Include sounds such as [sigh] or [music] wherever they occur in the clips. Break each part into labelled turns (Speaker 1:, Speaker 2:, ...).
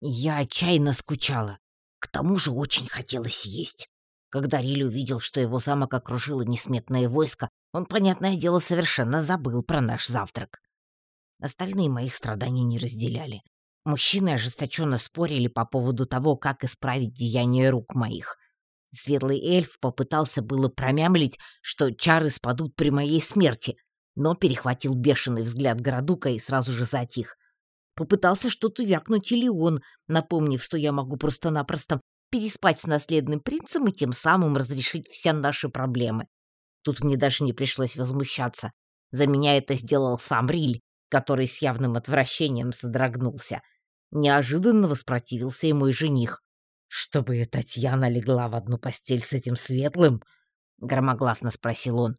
Speaker 1: Я отчаянно скучала. К тому же очень хотелось есть. Когда Риль увидел, что его замок окружило несметное войско, он, понятное дело, совершенно забыл про наш завтрак. Остальные моих страданий не разделяли. Мужчины ожесточенно спорили по поводу того, как исправить деяния рук моих. Светлый эльф попытался было промямлить, что чары спадут при моей смерти, но перехватил бешеный взгляд Городука и сразу же затих. Попытался что-то вякнуть или он, напомнив, что я могу просто-напросто переспать с наследным принцем и тем самым разрешить все наши проблемы. Тут мне даже не пришлось возмущаться. За меня это сделал сам Риль, который с явным отвращением содрогнулся. Неожиданно воспротивился и мой жених. «Чтобы Татьяна легла в одну постель с этим светлым?» — громогласно спросил он.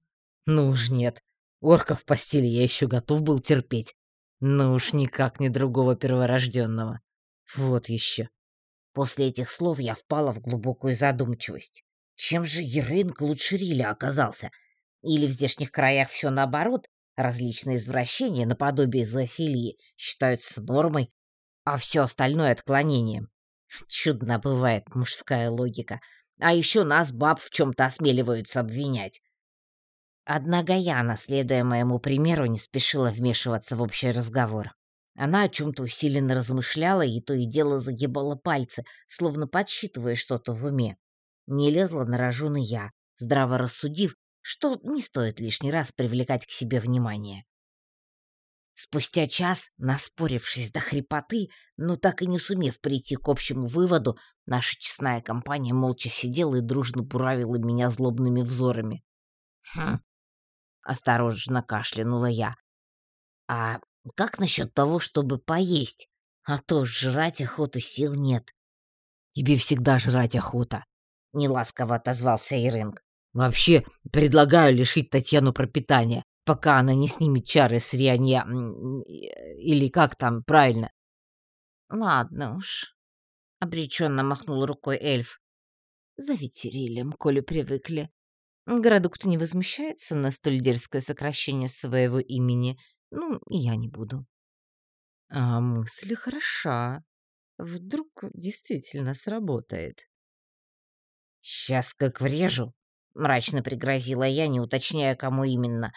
Speaker 1: «Ну уж нет. Орка в постели я еще готов был терпеть. Ну уж никак не другого перворожденного. Вот еще». После этих слов я впала в глубокую задумчивость. Чем же Ерынг лучше Риля оказался? Или в здешних краях все наоборот? Различные извращения наподобие зоофилии считаются нормой, а все остальное — отклонением. Чудно бывает мужская логика. А еще нас, баб, в чем-то осмеливаются обвинять. Однако Яна, следуя моему примеру, не спешила вмешиваться в общий разговор. Она о чем-то усиленно размышляла и то и дело загибала пальцы, словно подсчитывая что-то в уме. Не лезла на рожон и я, здраво рассудив, что не стоит лишний раз привлекать к себе внимание. Спустя час, наспорившись до хрипоты, но так и не сумев прийти к общему выводу, наша честная компания молча сидела и дружно буравила меня злобными взорами. «Хм!» — осторожно кашлянула я. «А как насчет того, чтобы поесть? А то жрать охоты сил нет». «Тебе всегда жрать охота», — неласково отозвался Иринг. «Вообще, предлагаю лишить Татьяну пропитания пока она не снимет чары с Рианья... Или как там правильно? Ладно уж. Обреченно махнул рукой эльф. Зовите Рилем, коли привыкли. Городок-то не возмущается на столь дерзкое сокращение своего имени. Ну, и я не буду. А мысль хороша. Вдруг действительно сработает. «Сейчас как врежу!» — мрачно пригрозила я, не уточняя, кому именно.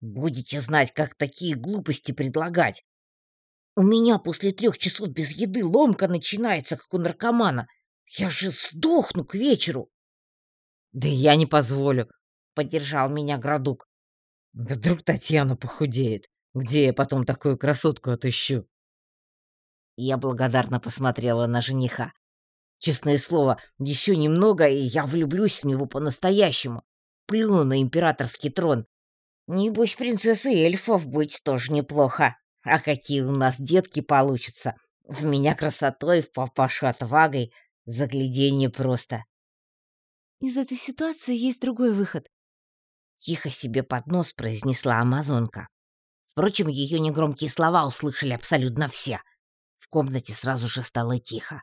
Speaker 1: Будете знать, как такие глупости предлагать. У меня после трех часов без еды ломка начинается, как у наркомана. Я же сдохну к вечеру. Да я не позволю, поддержал меня Градук. Вдруг Татьяна похудеет. Где я потом такую красотку отыщу? Я благодарно посмотрела на жениха. Честное слово, еще немного, и я влюблюсь в него по-настоящему. Плюну на императорский трон Небось, принцессы эльфов быть тоже неплохо. А какие у нас детки получатся. В меня красотой, в папашу отвагой. Загляденье просто.
Speaker 2: Из этой ситуации есть другой выход.
Speaker 1: Тихо себе под нос произнесла амазонка. Впрочем, ее негромкие слова услышали абсолютно все. В комнате сразу же стало тихо.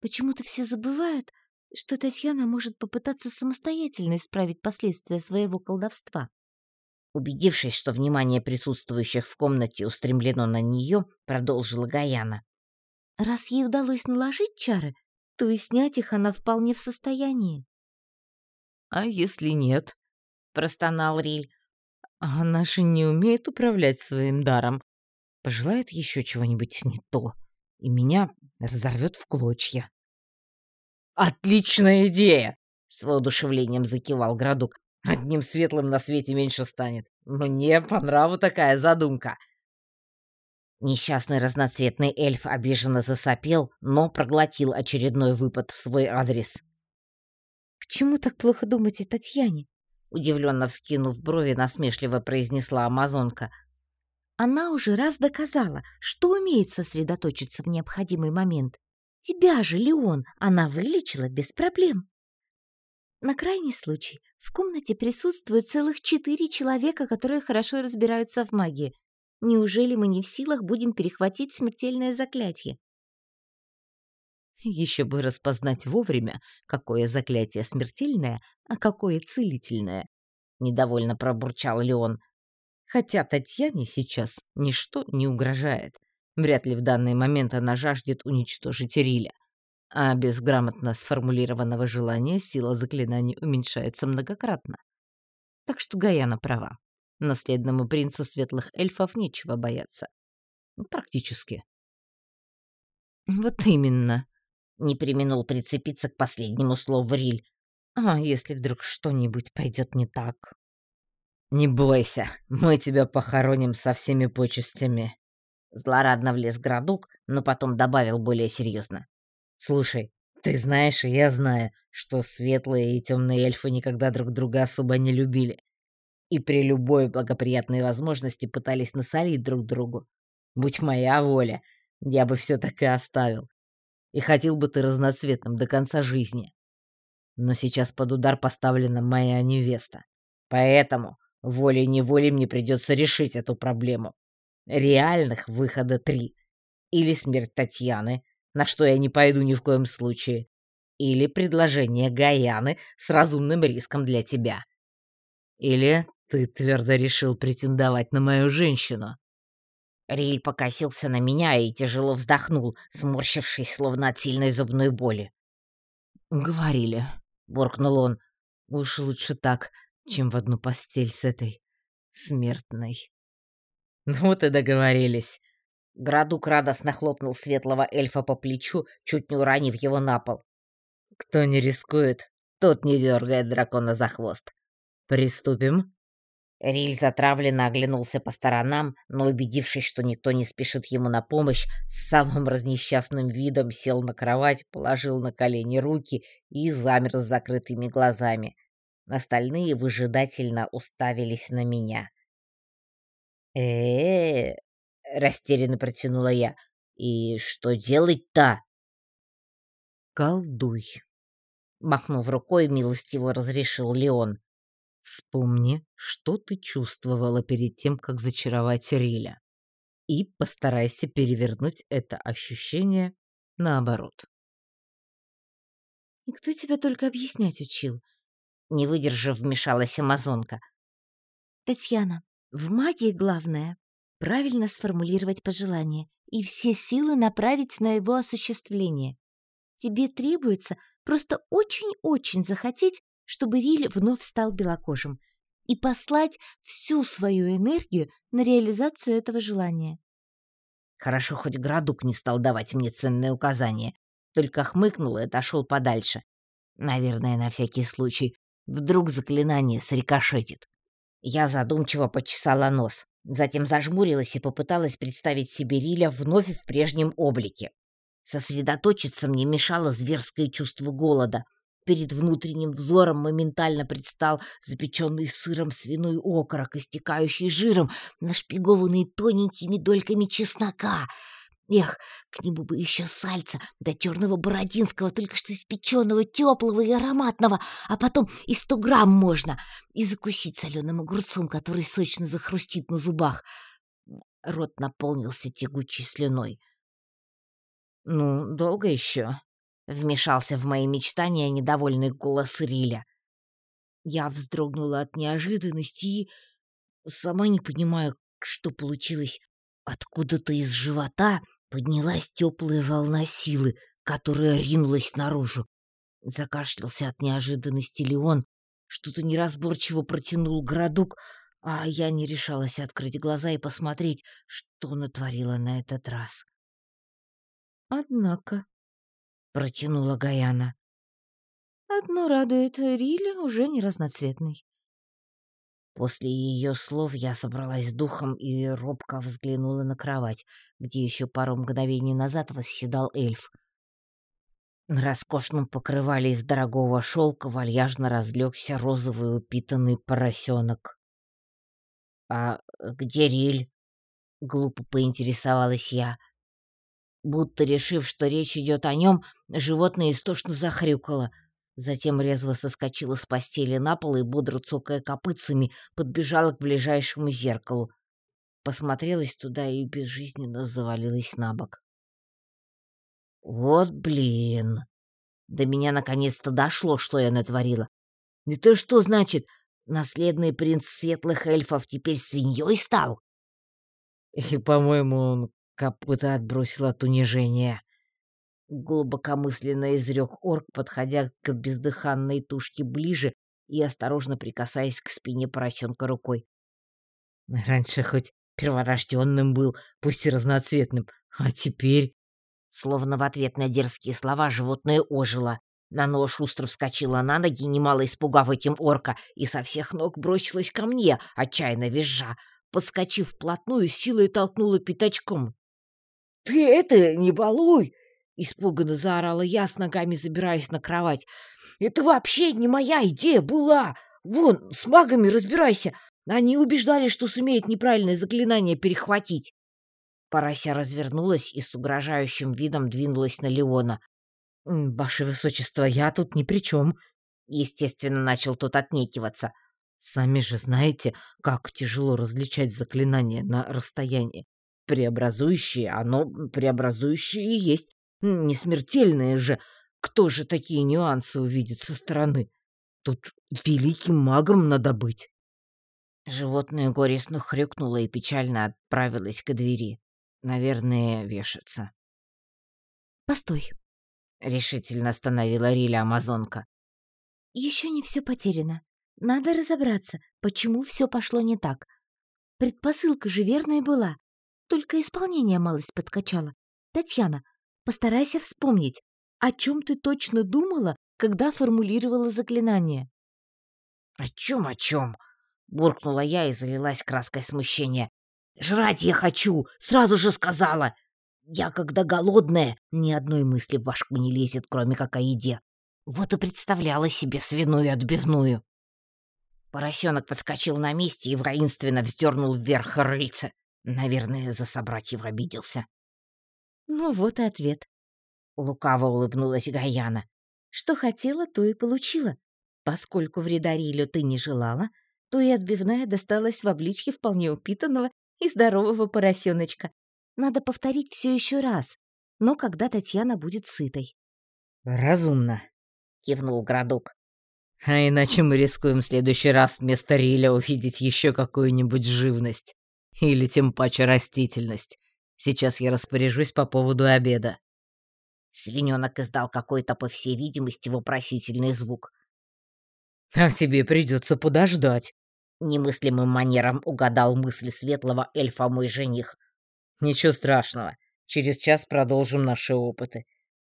Speaker 2: Почему-то все забывают, что Татьяна может попытаться самостоятельно исправить последствия своего колдовства.
Speaker 1: Убедившись, что внимание присутствующих в комнате устремлено на нее, продолжила Гаяна.
Speaker 2: «Раз ей удалось наложить чары, то и снять их она вполне в состоянии».
Speaker 3: «А если нет?» — простонал Риль. «Она же не умеет управлять своим даром. Пожелает еще чего-нибудь не то, и меня разорвет в клочья».
Speaker 1: «Отличная идея!» — с воодушевлением закивал Градук. «Одним светлым на свете меньше станет. Мне по нраву такая задумка». Несчастный разноцветный эльф обиженно засопел, но проглотил очередной выпад в свой адрес.
Speaker 2: «К чему так плохо думать о Татьяне?»
Speaker 1: Удивленно вскинув брови, насмешливо произнесла амазонка.
Speaker 2: «Она уже раз доказала, что умеет сосредоточиться в необходимый момент. Тебя же, Леон, она вылечила без проблем. На крайний случай в комнате присутствуют целых четыре человека, которые хорошо разбираются в магии. Неужели мы не в силах будем перехватить смертельное заклятие?
Speaker 3: Еще бы распознать вовремя, какое заклятие смертельное, а какое целительное. Недовольно пробурчал Леон. Хотя Татьяне сейчас ничто не угрожает. Вряд ли в данный момент она жаждет уничтожить Риля. А без грамотно сформулированного желания сила заклинаний уменьшается многократно. Так что Гаяна права. Наследному принцу светлых эльфов нечего бояться. Практически.
Speaker 1: Вот именно. Не применул прицепиться к последнему слову Риль. А если вдруг что-нибудь пойдет не так?
Speaker 3: «Не бойся, мы тебя похороним со всеми почестями»,
Speaker 1: Злорадно влез Градук, но потом добавил более серьезно.
Speaker 3: «Слушай, ты знаешь, и я знаю, что светлые и темные эльфы никогда друг друга особо не любили. И при любой благоприятной возможности пытались насолить друг другу. Будь моя воля, я бы все так и оставил. И хотел бы ты разноцветным до конца жизни. Но сейчас под удар поставлена моя невеста. Поэтому волей-неволей мне придется решить эту проблему. Реальных выхода три. Или смерть Татьяны, на что я не пойду ни в коем случае. Или предложение Гаяны с разумным риском для тебя. Или ты твердо решил претендовать на мою женщину.
Speaker 1: Риль покосился на меня и тяжело вздохнул, сморщившись, словно от сильной зубной боли.
Speaker 3: «Говорили», — буркнул он, — «уж лучше так, чем в одну постель с этой смертной».
Speaker 1: «Ну и договорились». Градук радостно хлопнул светлого эльфа по плечу, чуть не уронив его на пол.
Speaker 3: «Кто не рискует, тот не дергает дракона за хвост. Приступим?»
Speaker 1: Риль затравленно оглянулся по сторонам, но, убедившись, что никто не спешит ему на помощь, с самым разнесчастным видом сел на кровать, положил на колени руки и замер с закрытыми глазами. Остальные выжидательно уставились на меня э растерянно протянула я. «И что делать-то?»
Speaker 3: «Колдуй», —
Speaker 1: махнув рукой, милостиво разрешил Леон.
Speaker 3: «Вспомни, что ты чувствовала перед тем, как зачаровать Риля, и постарайся перевернуть это ощущение наоборот».
Speaker 2: «И кто тебя только объяснять учил?»
Speaker 1: Не выдержав, вмешалась амазонка.
Speaker 2: «Татьяна, в магии главное — правильно сформулировать пожелание и все силы направить на его осуществление. Тебе требуется просто очень-очень захотеть, чтобы Риль вновь стал белокожим, и послать всю свою энергию на реализацию этого желания.
Speaker 1: Хорошо, хоть Градук не стал давать мне ценные указания, только хмыкнул и отошел подальше. Наверное, на всякий случай. Вдруг заклинание срикошетит. Я задумчиво почесала нос, затем зажмурилась и попыталась представить себе Риля вновь в прежнем облике. Сосредоточиться мне мешало зверское чувство голода. Перед внутренним взором моментально предстал запеченный сыром свиной окорок, истекающий жиром, нашпигованный тоненькими дольками чеснока — Эх, к нему бы еще сальца, да черного бородинского, только что испеченного, теплого и ароматного, а потом и сто грамм можно, и закусить соленым огурцом, который сочно захрустит на зубах. Рот наполнился тягучей слюной.
Speaker 3: «Ну, долго еще?» — вмешался в мои мечтания недовольный голос Риля.
Speaker 1: Я вздрогнула от неожиданности и, сама не понимаю, что получилось, Откуда-то из живота поднялась теплая волна силы, которая ринулась наружу. Закашлялся от неожиданности Леон, что-то неразборчиво протянул городок, а я не решалась открыть глаза и посмотреть, что натворила на этот раз.
Speaker 2: «Однако», —
Speaker 1: протянула Гаяна.
Speaker 2: «Одно радует, Риля уже не разноцветный.
Speaker 1: После ее слов я собралась с духом и робко взглянула на кровать, где еще пару мгновений назад восседал эльф. На роскошном покрывале из дорогого шелка вальяжно разлегся розовый упитанный поросенок. «А где Риль?» — глупо поинтересовалась я. Будто решив, что речь идет о нем, животное истошно захрюкало — Затем резво соскочила с постели на пол и, бодро цокая копытцами, подбежала к ближайшему зеркалу. Посмотрелась туда и безжизненно завалилась на бок. «Вот блин!» До меня наконец-то дошло, что я натворила. «Это что значит, наследный принц светлых эльфов теперь свиньей стал?»
Speaker 3: «И, по-моему, он Копыта отбросила от унижения. Глубокомысленно изрек орк, подходя к бездыханной тушке ближе и осторожно прикасаясь к спине поросенка рукой. Раньше хоть перворожденным был, пусть и разноцветным, а теперь...
Speaker 1: Словно в ответ на дерзкие слова животное ожило. Нано шустро вскочила на ноги, немало испугав этим орка, и со всех ног бросилась ко мне, отчаянно визжа. Подскочив вплотную, силой толкнула пятачком. «Ты это не балуй!» — испуганно заорала я, с ногами забираясь на кровать. «Это вообще не моя идея была! Вон, с магами разбирайся! Они убеждали, что сумеют неправильное заклинание перехватить!» Порася развернулась и с угрожающим видом двинулась на Леона.
Speaker 3: «Ваше высочество, я тут ни при чем!»
Speaker 1: Естественно, начал тот отнекиваться.
Speaker 3: «Сами же знаете, как тяжело различать заклинания на расстоянии. Преобразующее, оно преобразующее и есть. Не смертельное же. Кто же такие нюансы увидит со стороны? Тут великим магом надо быть.
Speaker 1: Животное горестно хрюкнуло и печально отправилось к двери. Наверное, вешаться.
Speaker 2: «Постой», —
Speaker 1: решительно остановила Риля Амазонка.
Speaker 2: «Еще не все потеряно. Надо разобраться, почему все пошло не так. Предпосылка же верная была. Только исполнение малость подкачало. Татьяна, постарайся вспомнить, о чем ты точно думала, когда формулировала заклинание.
Speaker 1: «О чем, о чем?» — буркнула я и залилась краской смущения. «Жрать я хочу! Сразу же сказала! Я, когда голодная, ни одной мысли в башку не лезет, кроме как о еде. Вот и представляла себе свиную отбивную». Поросенок подскочил на месте и воинственно вздернул вверх рыльце. Наверное, за собратьев обиделся.
Speaker 2: Ну вот и ответ.
Speaker 1: Лукаво улыбнулась Гаяна.
Speaker 2: Что хотела, то и получила. Поскольку вреда Рилю ты не желала, то и отбивная досталась в обличье вполне упитанного и здорового поросеночка. Надо повторить все еще раз, но когда Татьяна будет сытой.
Speaker 3: «Разумно», — кивнул
Speaker 1: Градук.
Speaker 3: «А иначе мы рискуем в следующий раз вместо Риля увидеть еще какую-нибудь живность». Или тем паче растительность. Сейчас я распоряжусь по поводу обеда».
Speaker 1: Свиненок издал какой-то, по всей видимости, вопросительный звук.
Speaker 3: «А тебе придется подождать», —
Speaker 1: немыслимым манером угадал мысль светлого эльфа мой жених.
Speaker 3: «Ничего страшного. Через час продолжим наши опыты.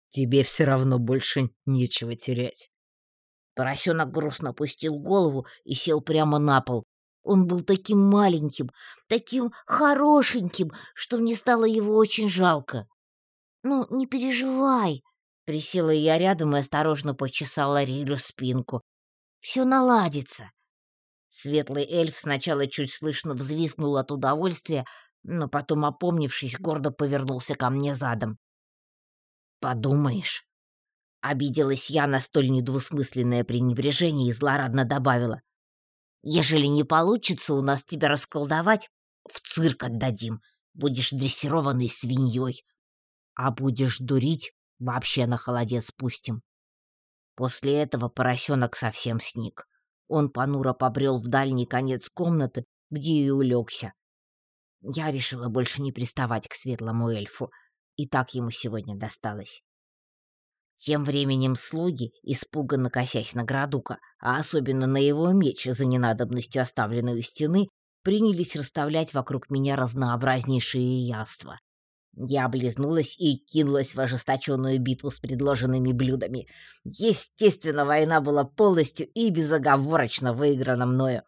Speaker 3: Тебе все равно больше нечего терять».
Speaker 1: Поросенок грустно опустил голову и сел прямо на пол, он был таким маленьким, таким хорошеньким, что мне стало его очень жалко. «Ну, не переживай», — присела я рядом и осторожно почесала Рилю спинку. «Все наладится». Светлый эльф сначала чуть слышно взвизгнул от удовольствия, но потом, опомнившись, гордо повернулся ко мне задом. «Подумаешь». Обиделась я на столь недвусмысленное пренебрежение и злорадно добавила. Ежели не получится у нас тебя расколдовать, в цирк отдадим. Будешь дрессированной свиньей. А будешь дурить, вообще на холодец спустим. После этого поросенок совсем сник. Он понуро побрел в дальний конец комнаты, где и улегся. Я решила больше не приставать к светлому эльфу, и так ему сегодня досталось. Тем временем слуги, испуганно косясь на Градука, а особенно на его меч за ненадобностью оставленной у стены, принялись расставлять вокруг меня разнообразнейшие яства. Я облизнулась и кинулась в ожесточенную битву с предложенными блюдами. Естественно, война была полностью и безоговорочно выиграна мною.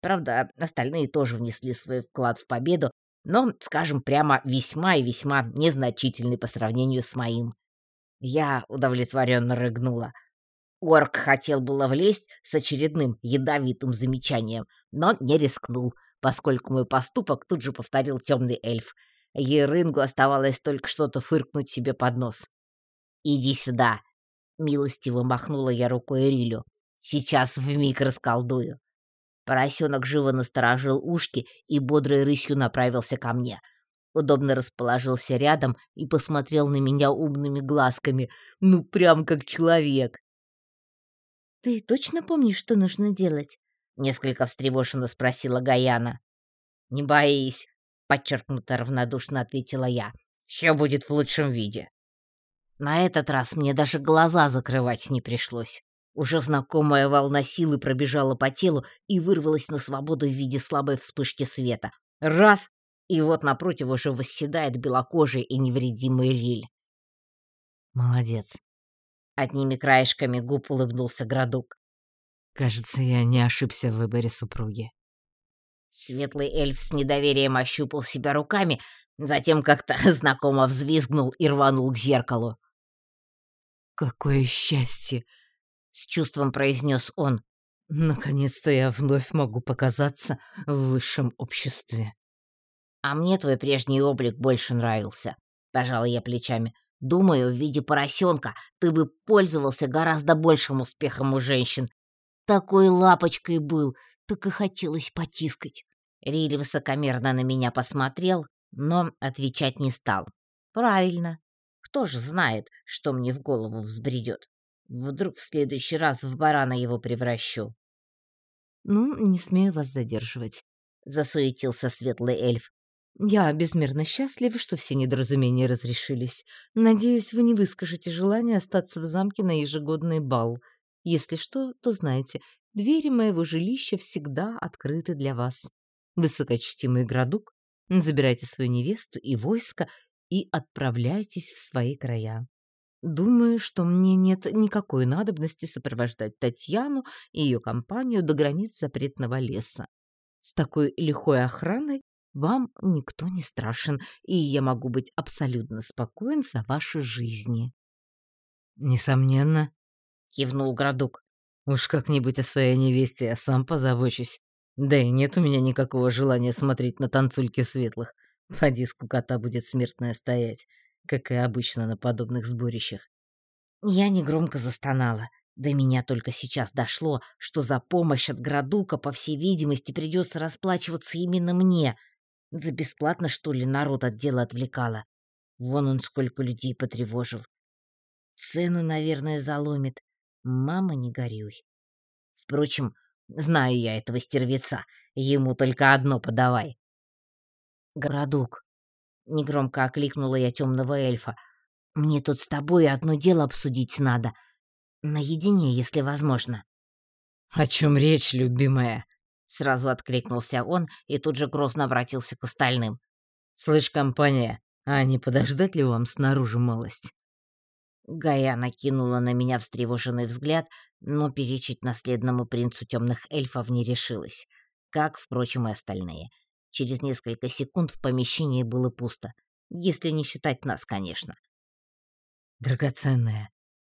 Speaker 1: Правда, остальные тоже внесли свой вклад в победу, но, скажем прямо, весьма и весьма незначительный по сравнению с моим. Я удовлетворенно рыгнула. Орк хотел было влезть с очередным ядовитым замечанием, но не рискнул, поскольку мой поступок тут же повторил темный эльф. Ерынгу оставалось только что-то фыркнуть себе под нос. «Иди сюда!» — милостиво махнула я рукой Рилю. «Сейчас вмиг расколдую». Поросенок живо насторожил ушки и бодрой рысью направился ко мне удобно расположился рядом и посмотрел на меня умными глазками, ну прям как человек.
Speaker 2: «Ты точно помнишь, что нужно делать?»
Speaker 1: — несколько встревоженно спросила Гаяна. «Не боись», подчеркнуто равнодушно ответила я. «Все будет в лучшем виде». На этот раз мне даже глаза закрывать не пришлось. Уже знакомая волна силы пробежала по телу и вырвалась на свободу в виде слабой вспышки света. Раз! И вот напротив уже восседает белокожий и невредимый Риль.
Speaker 3: «Молодец!»
Speaker 1: Одними краешками губ улыбнулся Градук.
Speaker 3: «Кажется, я не ошибся в выборе супруги».
Speaker 1: Светлый эльф с недоверием ощупал себя руками, затем как-то [laughs] знакомо взвизгнул и рванул к зеркалу.
Speaker 3: «Какое счастье!» — с чувством произнес он. «Наконец-то я вновь могу показаться в высшем обществе».
Speaker 1: «А мне твой прежний облик больше нравился», — пожала я плечами. «Думаю, в виде поросенка ты бы пользовался гораздо большим успехом у женщин. Такой лапочкой был, так и хотелось потискать». Риль высокомерно на меня посмотрел, но отвечать не стал. «Правильно. Кто же знает, что мне в голову взбредет? Вдруг в следующий раз в барана его превращу».
Speaker 3: «Ну, не смею вас задерживать», — засуетился светлый эльф. «Я безмерно счастлив, что все недоразумения разрешились. Надеюсь, вы не выскажете желание остаться в замке на ежегодный бал. Если что, то знайте, двери моего жилища всегда открыты для вас. Высокочтимый градук, забирайте свою невесту и войско и отправляйтесь в свои края. Думаю, что мне нет никакой надобности сопровождать Татьяну и ее компанию до границ запретного леса. С такой лихой охраной вам никто не страшен, и я могу быть абсолютно спокоен за ваши жизни. Несомненно, кивнул Градук. Уж как-нибудь о своей невесте я сам позабочусь. Да и нет у меня никакого желания смотреть на танцульки светлых. Поди скукота будет смертная стоять как и обычно на подобных сборищах.
Speaker 1: Я негромко застонала. До меня только сейчас дошло, что за помощь от Градука, по всей видимости, придется расплачиваться именно мне. За бесплатно, что ли, народ от дела отвлекала. Вон он сколько людей потревожил. Цену, наверное, заломит. Мама, не горюй. Впрочем, знаю я этого стервеца. Ему только одно подавай. Градук, Негромко окликнула я темного эльфа. «Мне тут с тобой одно дело обсудить надо. Наедине, если возможно».
Speaker 3: «О чем речь, любимая?»
Speaker 1: Сразу откликнулся он и тут же грозно обратился к остальным.
Speaker 3: «Слышь, компания, а не подождать ли вам снаружи малость?»
Speaker 1: Гая накинула на меня встревоженный взгляд, но перечить наследному принцу темных эльфов не решилась, как, впрочем, и остальные. Через несколько секунд в помещении было пусто. Если не считать нас, конечно.
Speaker 3: «Драгоценная».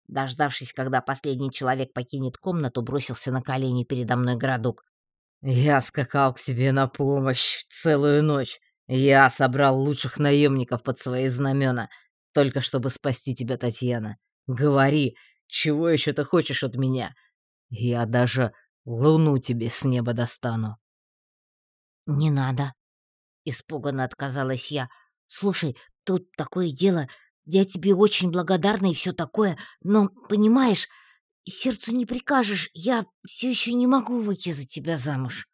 Speaker 1: Дождавшись, когда последний человек покинет комнату, бросился на колени передо мной городок.
Speaker 3: «Я скакал к тебе на помощь целую ночь. Я собрал лучших наемников под свои знамена, только чтобы спасти тебя, Татьяна. Говори, чего еще ты хочешь от меня? Я даже луну тебе с неба достану».
Speaker 1: «Не надо», — испуганно отказалась я. «Слушай, тут такое дело, я тебе очень благодарна и все такое, но, понимаешь, сердцу не прикажешь, я все еще не могу выйти за тебя замуж».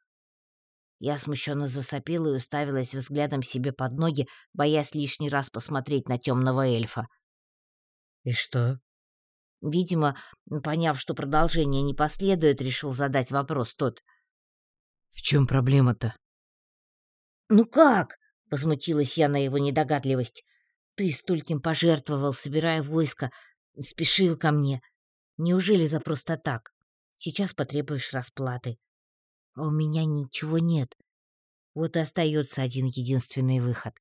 Speaker 1: Я смущенно засопела и уставилась взглядом себе под ноги, боясь лишний раз посмотреть на темного эльфа.
Speaker 3: «И что?»
Speaker 1: Видимо, поняв, что продолжение не последует, решил задать вопрос тот.
Speaker 3: «В чем проблема-то?»
Speaker 1: «Ну как?» — возмутилась я на его недогадливость. «Ты стольким пожертвовал, собирая войско, спешил ко мне. Неужели за просто так? Сейчас потребуешь расплаты. А у меня ничего нет. Вот и остается один единственный выход».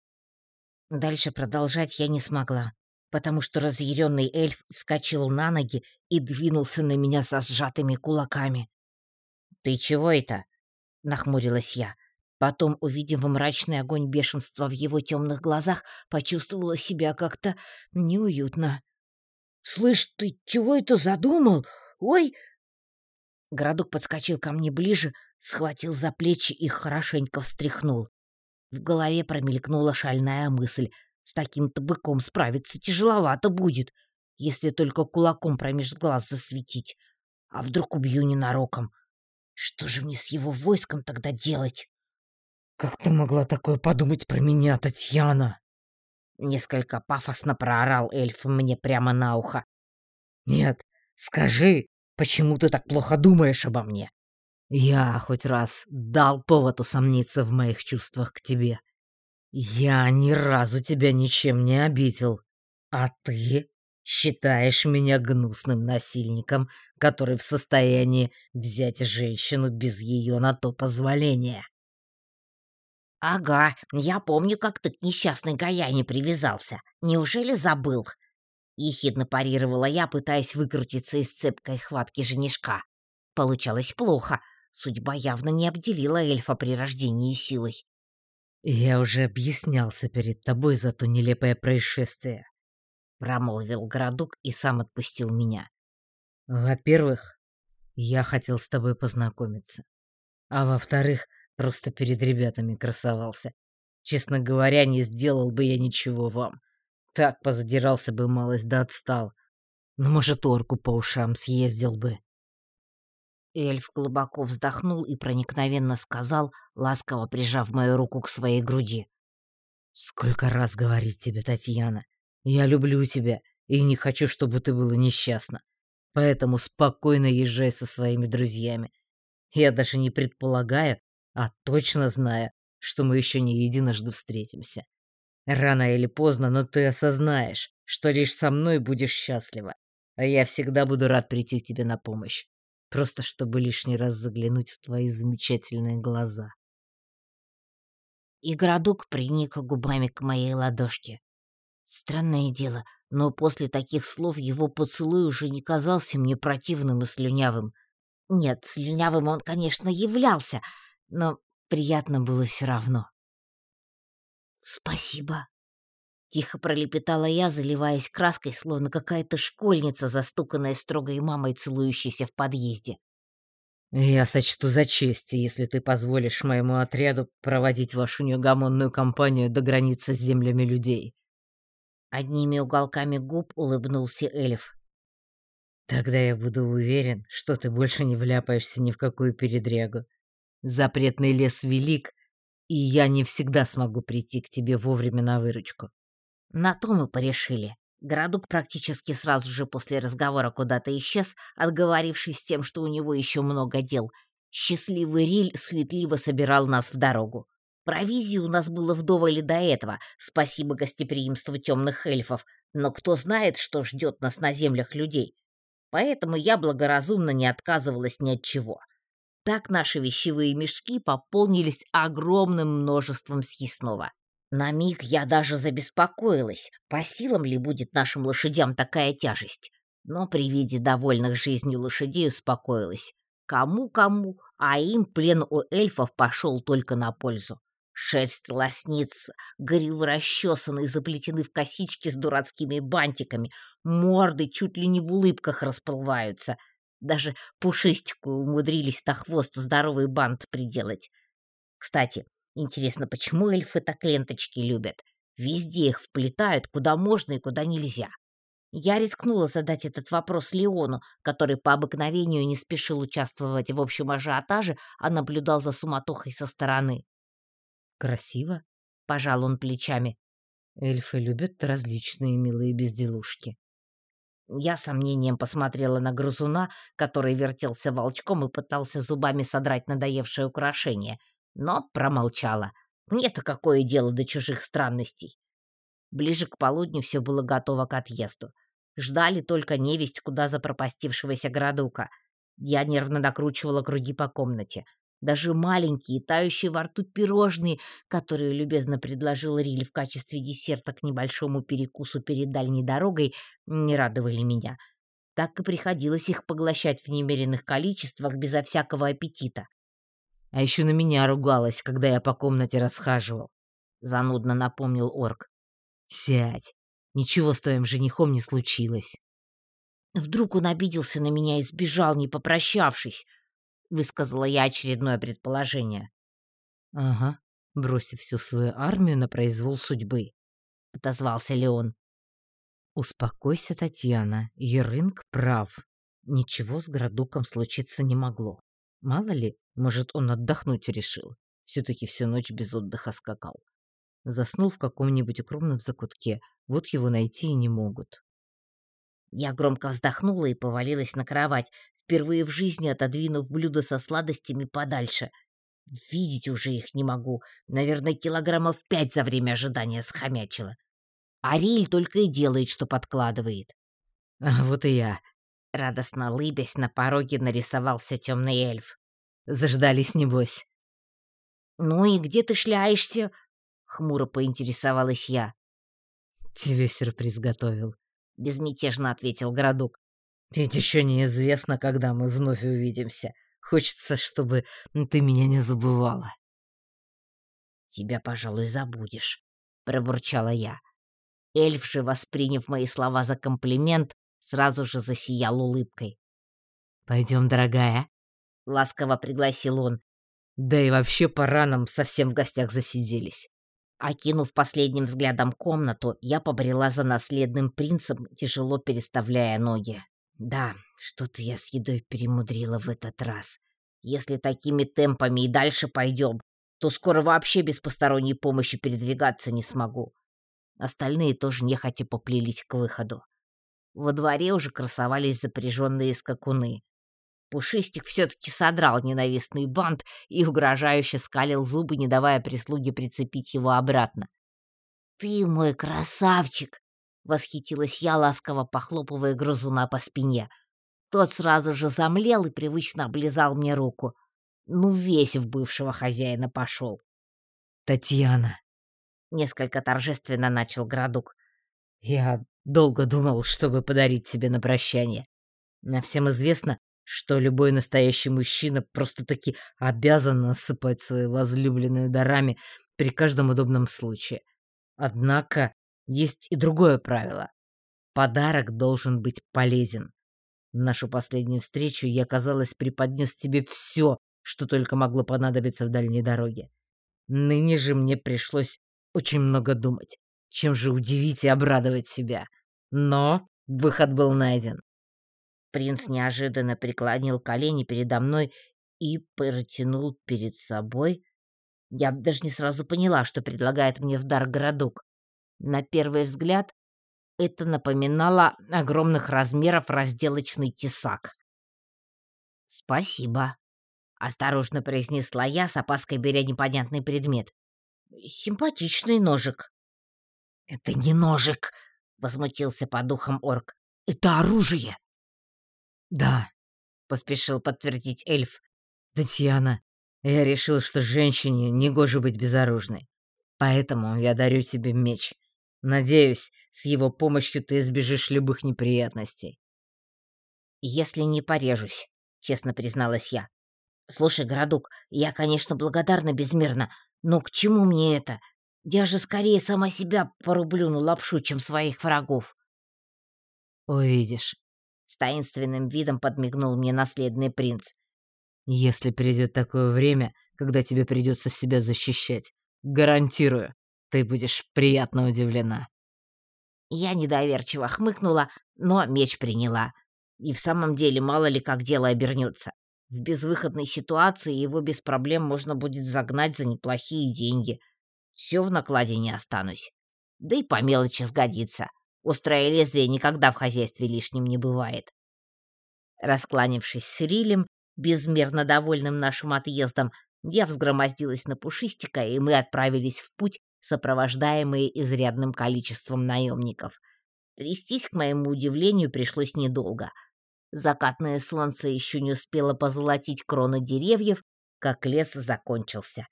Speaker 1: Дальше продолжать я не смогла, потому что разъяренный эльф вскочил на ноги и двинулся на меня со сжатыми кулаками. «Ты чего это?» — нахмурилась я. Потом, увидев мрачный огонь бешенства в его темных глазах, почувствовала себя как-то неуютно. «Слышь, ты чего это задумал? Ой!» Городок подскочил ко мне ближе, схватил за плечи и хорошенько встряхнул. В голове промелькнула шальная мысль. С таким-то быком справиться тяжеловато будет, если только кулаком промеж глаз засветить. А вдруг убью ненароком? Что же мне с его войском тогда делать?
Speaker 3: Как ты могла такое подумать про меня, Татьяна?
Speaker 1: Несколько пафосно проорал эльф мне прямо на ухо.
Speaker 3: Нет, скажи, почему ты так плохо думаешь обо мне? Я хоть раз дал повод усомниться в моих чувствах к тебе. Я ни разу тебя ничем не обидел. А ты считаешь меня гнусным насильником, который в состоянии взять женщину без ее на то позволения.
Speaker 1: «Ага, я помню, как ты к несчастной Гаяне привязался. Неужели забыл?» Ехидно парировала я, пытаясь выкрутиться из цепкой хватки женишка. Получалось плохо. Судьба явно не обделила эльфа при рождении силой.
Speaker 3: «Я уже объяснялся перед тобой за то нелепое происшествие», — промолвил городок и сам отпустил меня. «Во-первых, я хотел с тобой познакомиться. А во-вторых, Просто перед ребятами красовался. Честно говоря, не сделал бы я ничего вам. Так позадирался бы малость да отстал. Ну, может, орку по ушам съездил бы.
Speaker 1: Эльф глубоко вздохнул и проникновенно сказал, ласково прижав мою руку к своей груди.
Speaker 3: «Сколько раз говорить тебе, Татьяна, я люблю тебя и не хочу, чтобы ты была несчастна. Поэтому спокойно езжай со своими друзьями. Я даже не предполагаю, а точно знаю, что мы еще не единожды встретимся. Рано или поздно, но ты осознаешь, что лишь со мной будешь счастлива, а я всегда буду рад прийти к тебе на помощь, просто чтобы лишний раз заглянуть в твои замечательные глаза.
Speaker 1: И городок приник губами к моей ладошке. Странное дело, но после таких слов его поцелуй уже не казался мне противным и слюнявым. Нет, слюнявым он, конечно, являлся, но приятно было все равно. «Спасибо», — тихо пролепетала я, заливаясь краской, словно какая-то школьница, застуканная строгой мамой, целующейся в подъезде.
Speaker 3: «Я сочту за честь, если ты позволишь моему отряду проводить вашу неугомонную компанию до границы с землями людей».
Speaker 1: Одними уголками губ улыбнулся эльф.
Speaker 3: «Тогда я буду уверен, что ты больше не вляпаешься ни в какую передрягу. Запретный лес велик, и я не всегда смогу прийти к тебе вовремя на выручку.
Speaker 1: На то мы порешили. Городок практически сразу же после разговора куда-то исчез, отговорившись тем, что у него еще много дел. Счастливый Риль суетливо собирал нас в дорогу. Провизии у нас было вдоволь до этого, спасибо гостеприимству темных эльфов, но кто знает, что ждет нас на землях людей. Поэтому я благоразумно не отказывалась ни от чего. Так наши вещевые мешки пополнились огромным множеством съестного. На миг я даже забеспокоилась, по силам ли будет нашим лошадям такая тяжесть. Но при виде довольных жизнью лошадей успокоилась. Кому-кому, а им плен у эльфов пошел только на пользу. Шерсть лоснится, гривы расчесаны и заплетены в косички с дурацкими бантиками, морды чуть ли не в улыбках расплываются — даже пушистику умудрились на хвост здоровый бант приделать. Кстати, интересно, почему эльфы так ленточки любят? Везде их вплетают, куда можно и куда нельзя. Я рискнула задать этот вопрос Леону, который по обыкновению не спешил участвовать в общем ажиотаже, а наблюдал за суматохой со стороны.
Speaker 3: «Красиво», — пожал он плечами. «Эльфы любят различные милые безделушки».
Speaker 1: Я сомнением посмотрела на грызуна, который вертелся волчком и пытался зубами содрать надоевшее украшение, но промолчала. Мне-то какое дело до чужих странностей. Ближе к полудню все было готово к отъезду. Ждали только невесть куда запропастившегося городука. Я нервно докручивала круги по комнате. Даже маленькие, тающие во рту пирожные, которые любезно предложил Риль в качестве десерта к небольшому перекусу перед дальней дорогой, не радовали меня. Так и приходилось их поглощать в немеренных количествах безо всякого аппетита.
Speaker 3: А еще на меня ругалась, когда я по комнате расхаживал. Занудно напомнил орк. «Сядь. Ничего с твоим женихом не случилось».
Speaker 1: Вдруг он обиделся на меня и сбежал, не попрощавшись высказала я очередное предположение.
Speaker 3: Ага, бросив всю свою армию на произвол судьбы, отозвался Леон. Успокойся, Татьяна, Ерынг прав. Ничего с Градуком случиться не могло. Мало ли, может, он отдохнуть решил. Все-таки всю ночь без отдыха скакал. Заснул в каком-нибудь укромном закутке. Вот его найти и не могут.
Speaker 1: Я громко вздохнула и повалилась на кровать, впервые в жизни отодвинув блюдо со сладостями подальше. Видеть уже их не могу. Наверное, килограммов пять за время ожидания схомячила. Ариль только и делает, что подкладывает. [laughs]
Speaker 3: А вот и я.
Speaker 1: Радостно лыбясь, на пороге нарисовался темный эльф.
Speaker 3: Заждались, небось.
Speaker 1: «Ну и где ты шляешься?» — хмуро поинтересовалась я.
Speaker 3: «Тебе сюрприз готовил», —
Speaker 1: безмятежно ответил городок.
Speaker 3: «Ведь еще неизвестно, когда мы вновь увидимся. Хочется, чтобы ты меня не забывала».
Speaker 1: «Тебя, пожалуй, забудешь», — пробурчала я. Эльф же, восприняв мои слова за комплимент, сразу же засиял улыбкой.
Speaker 3: «Пойдем, дорогая», —
Speaker 1: ласково пригласил он.
Speaker 3: «Да и вообще пора нам совсем в гостях засиделись».
Speaker 1: Окинув последним взглядом комнату, я побрела за наследным принцем, тяжело переставляя ноги. Да, что-то я с едой перемудрила в этот раз. Если такими темпами и дальше пойдем, то скоро вообще без посторонней помощи передвигаться не смогу. Остальные тоже нехотя поплелись к выходу. Во дворе уже красовались запряженные скакуны. Пушистик все-таки содрал ненавистный бант и угрожающе скалил зубы, не давая прислуге прицепить его обратно. «Ты мой красавчик!» — восхитилась я, ласково похлопывая грызуна по спине. Тот сразу же замлел и привычно облизал мне руку. Ну, весь в бывшего хозяина пошел.
Speaker 3: «Татьяна!»
Speaker 1: — несколько торжественно начал Градук.
Speaker 3: «Я долго думал, чтобы подарить тебе на прощание. Но всем известно, что любой настоящий мужчина просто-таки обязан насыпать свою возлюбленную дарами при каждом удобном случае. Однако есть и другое правило. Подарок должен быть полезен. В нашу последнюю встречу я, казалось, преподнес тебе все, что только могло понадобиться в дальней дороге. Ныне же мне пришлось очень много думать, чем же удивить и обрадовать себя. Но выход был найден.
Speaker 1: Принц неожиданно преклонил колени передо мной и протянул перед собой. Я даже не сразу поняла, что предлагает мне в дар городок. На первый взгляд это напоминало огромных размеров разделочный тесак. «Спасибо», — осторожно произнесла я, с опаской беря непонятный предмет. «Симпатичный ножик». «Это не ножик», — возмутился по духам орк. «Это оружие!»
Speaker 3: «Да», — поспешил подтвердить эльф. «Татьяна, я решил, что женщине негоже быть безоружной. Поэтому я дарю тебе меч. Надеюсь, с его помощью ты избежишь любых неприятностей».
Speaker 1: «Если не порежусь», — честно призналась я. «Слушай, городок, я, конечно, благодарна безмерно, но к чему мне это? Я же скорее сама себя порублю на лапшу, чем своих врагов».
Speaker 3: «Увидишь»,
Speaker 1: с таинственным видом подмигнул мне наследный принц.
Speaker 3: «Если придет такое время, когда тебе придется себя защищать, гарантирую, ты будешь приятно удивлена».
Speaker 1: Я недоверчиво хмыкнула, но меч приняла. И в самом деле, мало ли как дело обернется. В безвыходной ситуации его без проблем можно будет загнать за неплохие деньги. Все в накладе не останусь. Да и по мелочи сгодится. Острое лезвие никогда в хозяйстве лишним не бывает. Раскланившись с Рилем, безмерно довольным нашим отъездом, я взгромоздилась на Пушистика, и мы отправились в путь, сопровождаемые изрядным количеством наемников. Трястись, к моему удивлению, пришлось недолго. Закатное солнце еще не успело позолотить кроны деревьев, как лес закончился.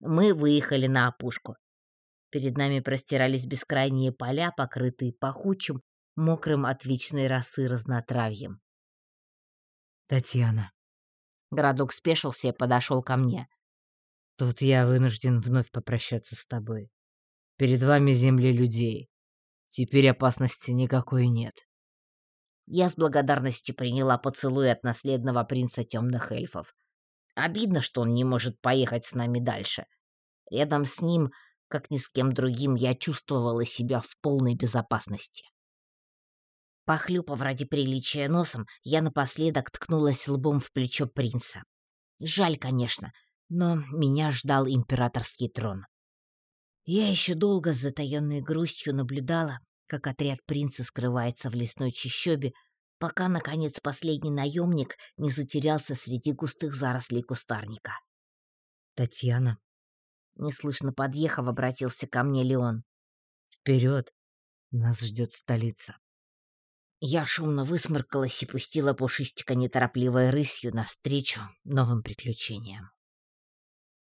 Speaker 1: Мы выехали на опушку. Перед нами простирались бескрайние поля, покрытые пахучим, мокрым от вечной росы разнотравьем.
Speaker 3: «Татьяна».
Speaker 1: Городок спешился и подошел ко мне.
Speaker 3: «Тут я вынужден вновь попрощаться с тобой. Перед вами земли людей. Теперь опасности никакой нет».
Speaker 1: Я с благодарностью приняла поцелуй от наследного принца темных эльфов. Обидно, что он не может поехать с нами дальше. Рядом с ним как ни с кем другим я чувствовала себя в полной безопасности. Похлюпав ради приличия носом, я напоследок ткнулась лбом в плечо принца. Жаль, конечно, но меня ждал императорский трон. Я еще долго с затаенной грустью наблюдала, как отряд принца скрывается в лесной чащобе, пока, наконец, последний наемник не затерялся среди густых зарослей кустарника.
Speaker 3: «Татьяна», —
Speaker 1: неслышно подъехав, обратился ко мне Леон.
Speaker 3: «Вперед! Нас ждет столица».
Speaker 1: Я шумно высморкалась и пустила пушистика неторопливой рысью навстречу новым приключениям.